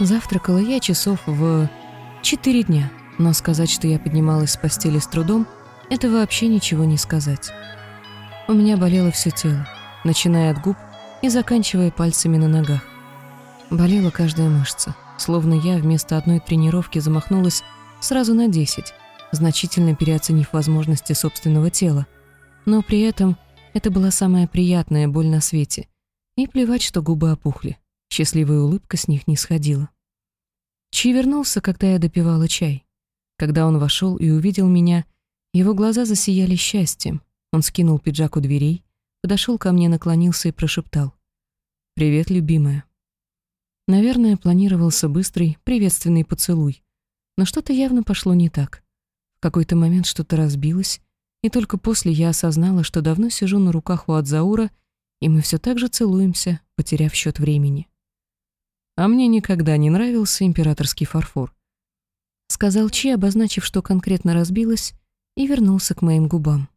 Завтракала я часов в четыре дня, но сказать, что я поднималась с постели с трудом, это вообще ничего не сказать. У меня болело все тело, начиная от губ и заканчивая пальцами на ногах. Болела каждая мышца, словно я вместо одной тренировки замахнулась сразу на десять, значительно переоценив возможности собственного тела. Но при этом это была самая приятная боль на свете. И плевать, что губы опухли. Счастливая улыбка с них не сходила. Чи вернулся, когда я допивала чай. Когда он вошел и увидел меня, его глаза засияли счастьем. Он скинул пиджак у дверей, подошел ко мне, наклонился и прошептал. «Привет, любимая». Наверное, планировался быстрый, приветственный поцелуй. Но что-то явно пошло не так. В какой-то момент что-то разбилось, и только после я осознала, что давно сижу на руках у Адзаура, и мы все так же целуемся, потеряв счет времени. А мне никогда не нравился императорский фарфор. Сказал Чи, обозначив, что конкретно разбилось, и вернулся к моим губам.